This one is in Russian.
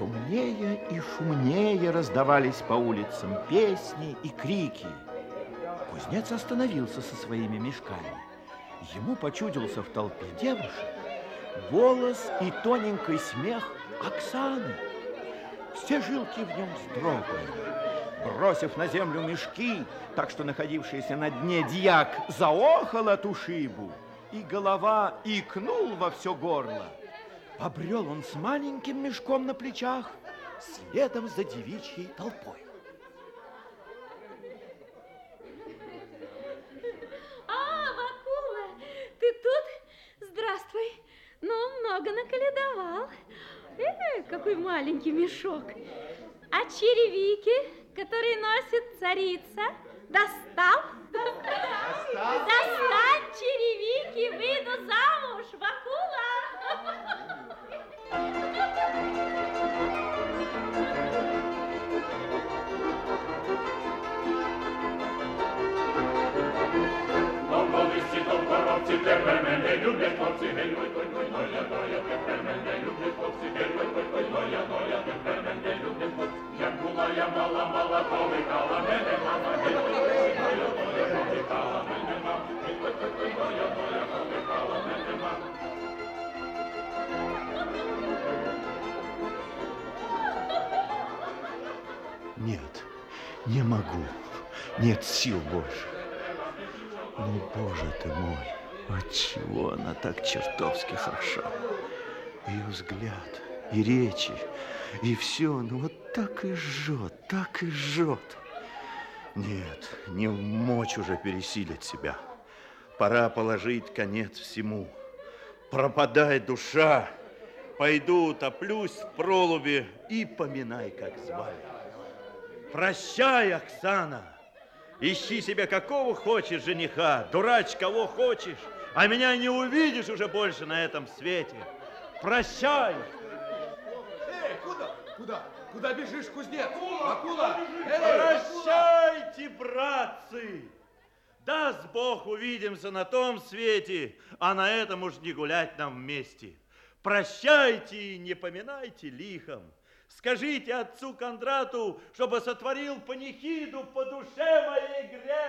шумнее и шумнее раздавались по улицам песни и крики. Кузнец остановился со своими мешками. Ему почудился в толпе девушек голос и тоненький смех Оксаны. Все жилки в нем вздрогнули. Бросив на землю мешки, так что находившийся на дне дьяк заохал от ушибу, и голова икнул во все горло. Побрел он с маленьким мешком на плечах, следом за девичьей толпой. А, Вакула, ты тут? Здравствуй. Ну, много наколедовал. Э, какой маленький мешок. А черевики, которые носит царица, достал? Достал. Достать черевики, выйду замуж, Вакула. Нет, не могу. Нет сил больше. Ну, боже ты мой, отчего она так чертовски хороша? Ее взгляд, и речи, и все, ну вот так и жжет, так и жжет. Нет, не мочь уже пересилить себя. Пора положить конец всему. Пропадай, душа, пойду утоплюсь в пролубе и поминай, как звали. Прощай, Оксана. Ищи себе какого хочешь жениха, дурач кого хочешь, а меня не увидишь уже больше на этом свете. Прощай. Куда? Куда? Бежишь, кузнец? Акула! Эй! Прощайте, братцы. Даст Бог, увидимся на том свете, а на этом уж не гулять нам вместе. Прощайте и не поминайте лихом. Скажите отцу Кондрату, чтобы сотворил панихиду по душе моей грешной.